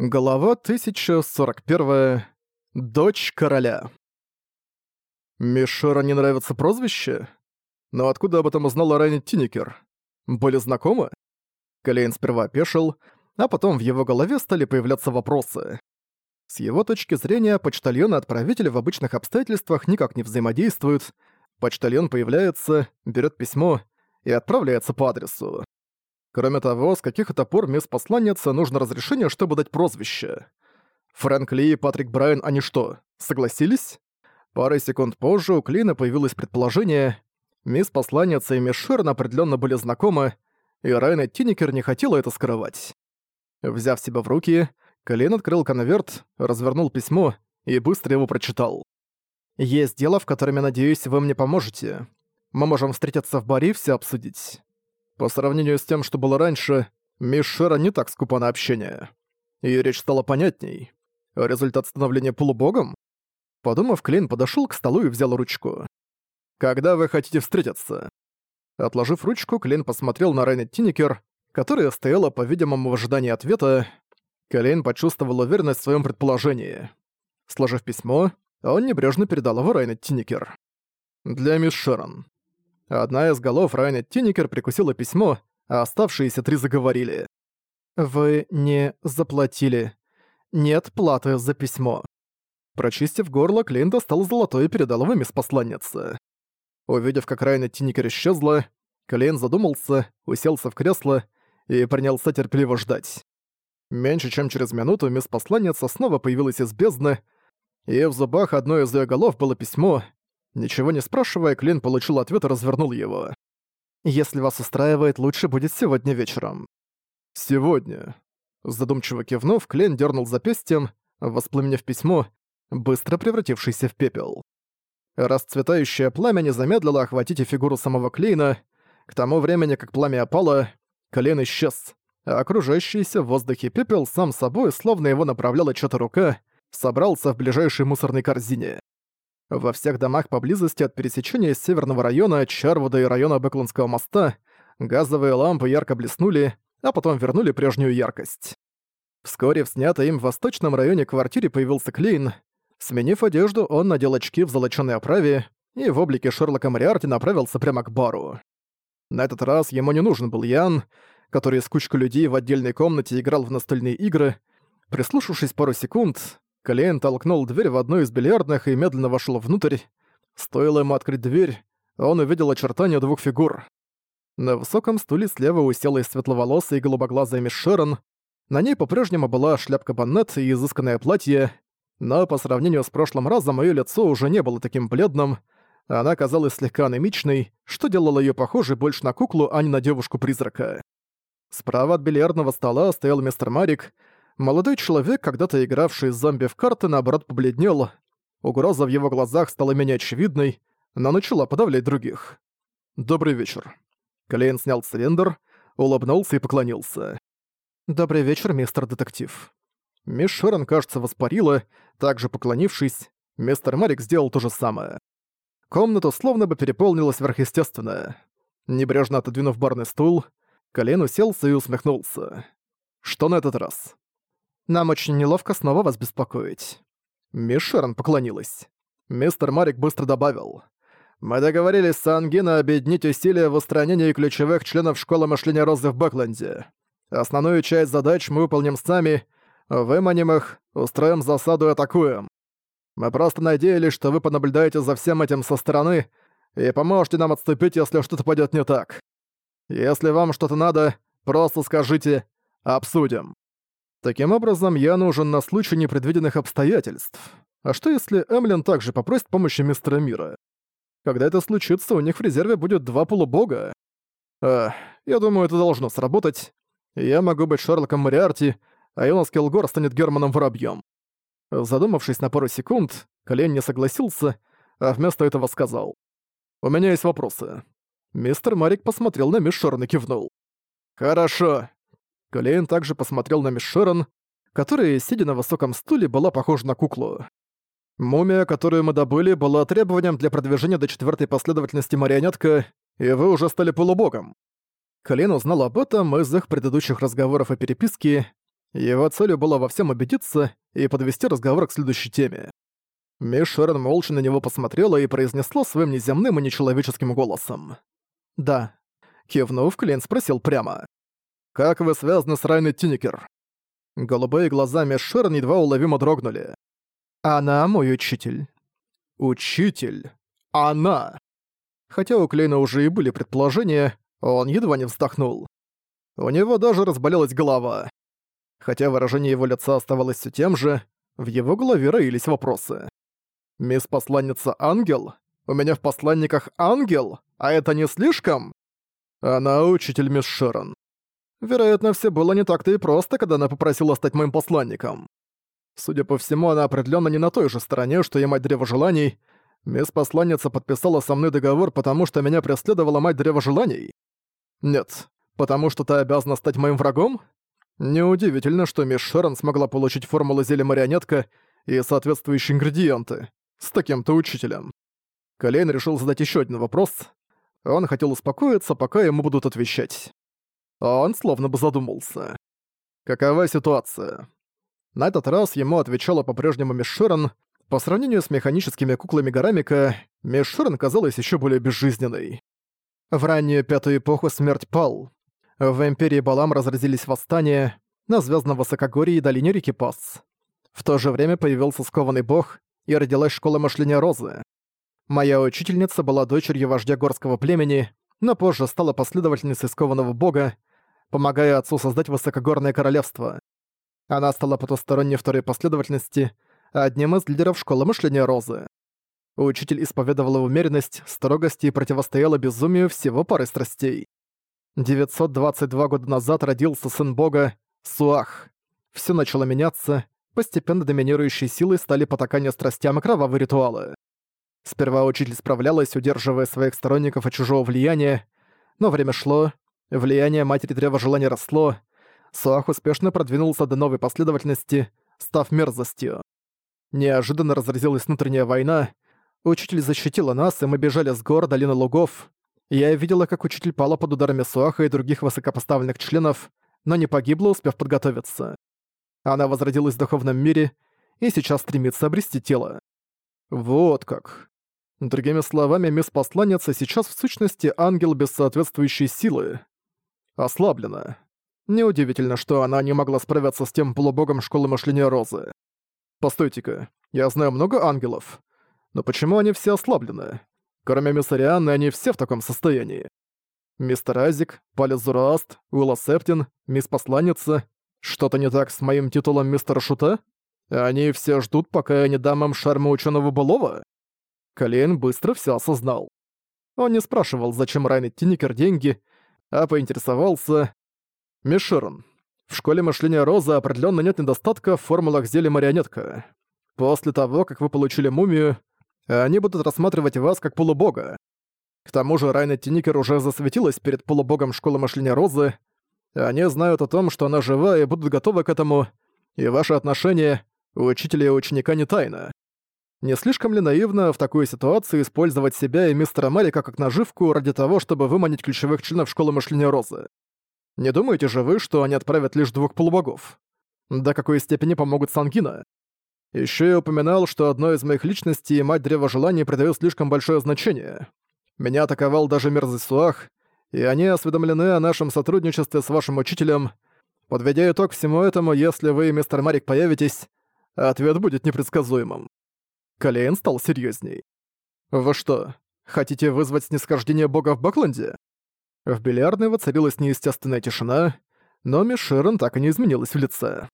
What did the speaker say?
Глава 1041. Дочь короля. Мишера не нравится прозвище? Но откуда об этом узнала Райнет Тинникер? Были знакомы? Клейн сперва опешил, а потом в его голове стали появляться вопросы. С его точки зрения, почтальон и отправитель в обычных обстоятельствах никак не взаимодействуют. Почтальон появляется, берет письмо и отправляется по адресу. Кроме того, с каких это пор мисс посланница нужно разрешение, чтобы дать прозвище. Фрэнк Ли и Патрик Брайан, они что, согласились? Пару секунд позже у Клина появилось предположение. Мисс посланница и мисс Шерн определенно были знакомы, и Райан и Тинникер не хотела это скрывать. Взяв себя в руки, Клин открыл конверт, развернул письмо и быстро его прочитал. «Есть дело, в котором, я надеюсь, вы мне поможете. Мы можем встретиться в баре и все обсудить. По сравнению с тем, что было раньше, Мишера не так скупа на общение. Её речь стала понятней. Результат становления полубогом? Подумав, Клейн подошёл к столу и взял ручку. «Когда вы хотите встретиться?» Отложив ручку, Клейн посмотрел на Райнет Тинникер, которая стояла, по-видимому, в ожидании ответа. Клейн почувствовал уверенность в своём предположении. Сложив письмо, он небрежно передал его Райнет Тинникер. «Для мисс Шерон. Одна из голов Райана Тинникер прикусила письмо, а оставшиеся три заговорили. «Вы не заплатили. Нет платы за письмо». Прочистив горло, Клейн стал золотой и передал его мисс посланнице. Увидев, как Райана Тинникер исчезла, Клейн задумался, уселся в кресло и принялся терпеливо ждать. Меньше чем через минуту мисс посланница снова появилась из бездны, и в зубах одной из ее голов было письмо — Ничего не спрашивая, Клин получил ответ и развернул его. «Если вас устраивает, лучше будет сегодня вечером». «Сегодня». Задумчиво кивнув, Клин дернул запястьем, воспламенив письмо, быстро превратившееся в пепел. Расцветающее пламя не замедлило охватить и фигуру самого Клейна. К тому времени, как пламя опало, Клин исчез, а окружающийся в воздухе пепел сам собой, словно его направляла чья-то рука, собрался в ближайшей мусорной корзине. Во всех домах поблизости от пересечения северного района Чарвуда и района Бэклунского моста газовые лампы ярко блеснули, а потом вернули прежнюю яркость. Вскоре в снятой им в восточном районе квартире появился Клейн. Сменив одежду, он надел очки в золочёной оправе и в облике Шерлока Мариарти направился прямо к бару. На этот раз ему не нужен был Ян, который с кучкой людей в отдельной комнате играл в настольные игры. Прислушавшись пару секунд, Клейн толкнул дверь в одну из бильярдных и медленно вошел внутрь. Стоило ему открыть дверь, он увидел очертания двух фигур. На высоком стуле слева усела светловолосая и голубоглазая мисс Шерон. На ней по-прежнему была шляпка-баннет и изысканное платье, но по сравнению с прошлым разом ее лицо уже не было таким бледным, она казалась слегка анемичной, что делало ее похожей больше на куклу, а не на девушку-призрака. Справа от бильярдного стола стоял мистер Марик, Молодой человек, когда-то игравший с зомби в карты, наоборот побледнел. Угроза в его глазах стала менее очевидной, но начала подавлять других. «Добрый вечер». Клейн снял цилиндр, улыбнулся и поклонился. «Добрый вечер, мистер детектив». Мисс Шерон, кажется, воспарила, также поклонившись, мистер Марик сделал то же самое. Комнату словно бы переполнило сверхъестественное. Небрежно отодвинув барный стул, Колен уселся и усмехнулся. «Что на этот раз?» Нам очень неловко снова вас беспокоить». Мисс Шерон поклонилась. Мистер Марик быстро добавил. «Мы договорились с Ангино объединить усилия в устранении ключевых членов школы мышления Розы в Бэкленде. Основную часть задач мы выполним сами, выманим их, устроим засаду и атакуем. Мы просто надеялись, что вы понаблюдаете за всем этим со стороны и поможете нам отступить, если что-то пойдет не так. Если вам что-то надо, просто скажите «обсудим». Таким образом, я нужен на случай непредвиденных обстоятельств. А что если Эмлин также попросит помощи мистера Мира? Когда это случится, у них в резерве будет два полубога. А, я думаю, это должно сработать. Я могу быть Шерлоком Мариарти, а Йонас Келгор станет Германом Воробьём. Задумавшись на пару секунд, Колен не согласился, а вместо этого сказал. «У меня есть вопросы». Мистер Марик посмотрел на мисс Шорн и кивнул. «Хорошо. Калейн также посмотрел на Мишерон, которая, сидя на высоком стуле, была похожа на куклу. Мумия, которую мы добыли, была требованием для продвижения до четвертой последовательности марионетка, и вы уже стали полубогом. Калейн узнал об этом из их предыдущих разговоров и переписки. Его целью было во всем убедиться и подвести разговор к следующей теме. Мисс Шерон молча на него посмотрела и произнесла своим неземным и нечеловеческим голосом. «Да». Кивнув, Клейн спросил прямо. «Как вы связаны с Райной Тинникер?» Голубые глаза мисс Широн едва уловимо дрогнули. «Она мой учитель». «Учитель? Она!» Хотя у Клейна уже и были предположения, он едва не вздохнул. У него даже разболелась голова. Хотя выражение его лица оставалось все тем же, в его голове роились вопросы. «Мисс посланница Ангел? У меня в посланниках Ангел? А это не слишком?» «Она учитель мисс Широн. Вероятно, все было не так-то и просто, когда она попросила стать моим посланником. Судя по всему, она определенно не на той же стороне, что и мать Древа Желаний. Мисс-посланница подписала со мной договор, потому что меня преследовала мать Древа Желаний. Нет, потому что ты обязана стать моим врагом? Неудивительно, что мисс Шерон смогла получить формулу зелья марионетка и соответствующие ингредиенты. С таким-то учителем. Колейн решил задать еще один вопрос. Он хотел успокоиться, пока ему будут отвечать. А он словно бы задумался. Какова ситуация? На этот раз ему отвечала по-прежнему Мишерон. По сравнению с механическими куклами Гарамика, Мишерон казалась еще более безжизненной. В раннюю пятую эпоху смерть пал. В Империи Балам разразились восстания на Звездном Высокогорье и долине реки Пас. В то же время появился скованный бог, и родилась школа мышления Розы. Моя учительница была дочерью вождя горского племени, но позже стала последовательницей скованного бога помогая отцу создать высокогорное королевство. Она стала потусторонней второй последовательности, одним из лидеров школы мышления Розы. Учитель исповедовала умеренность, строгость и противостояла безумию всего пары страстей. 922 года назад родился сын бога Суах. Все начало меняться, постепенно доминирующей силой стали потакания страстям и кровавые ритуалы. Сперва учитель справлялась, удерживая своих сторонников от чужого влияния, но время шло, Влияние Матери Древа Желания росло, Суах успешно продвинулся до новой последовательности, став мерзостью. Неожиданно разразилась внутренняя война, учитель защитила нас, и мы бежали с гор долины лугов. Я видела, как учитель пала под ударами Суаха и других высокопоставленных членов, но не погибла, успев подготовиться. Она возродилась в духовном мире и сейчас стремится обрести тело. Вот как. Другими словами, мисс-посланница сейчас в сущности ангел без соответствующей силы ослаблена. Неудивительно, что она не могла справиться с тем полубогом школы мышления Розы. Постойте-ка, я знаю много ангелов. Но почему они все ослаблены? Кроме Миссарианы, они все в таком состоянии. Мистер Азик, Палец Зороаст, Уилла Септин, Мисс Посланница. Что-то не так с моим титулом мистера Шута? Они все ждут, пока я не дам им шарма ученого былого? Калейн быстро все осознал. Он не спрашивал, зачем Райан Тинникер деньги, а поинтересовался... Мишерн. В школе мышления Розы определенно нет недостатка в формулах зелья марионетка. После того, как вы получили мумию, они будут рассматривать вас как полубога. К тому же Райна Тиникер уже засветилась перед полубогом школы мышления Розы. Они знают о том, что она жива и будут готовы к этому, и ваши отношения учителя и ученика не тайна. Не слишком ли наивно в такой ситуации использовать себя и мистера Малика как наживку ради того, чтобы выманить ключевых членов школы мышления Розы? Не думаете же вы, что они отправят лишь двух полубогов? До какой степени помогут Сангина? Еще я упоминал, что одной из моих личностей мать Древа Желаний придает слишком большое значение. Меня атаковал даже Мерзесуах, и они осведомлены о нашем сотрудничестве с вашим учителем. Подведя итог всему этому, если вы, мистер Марик, появитесь, ответ будет непредсказуемым. Калейн стал серьезней. «Вы что, хотите вызвать снисхождение бога в Бакленде?» В бильярдной воцарилась неестественная тишина, но Мишерон так и не изменилась в лице.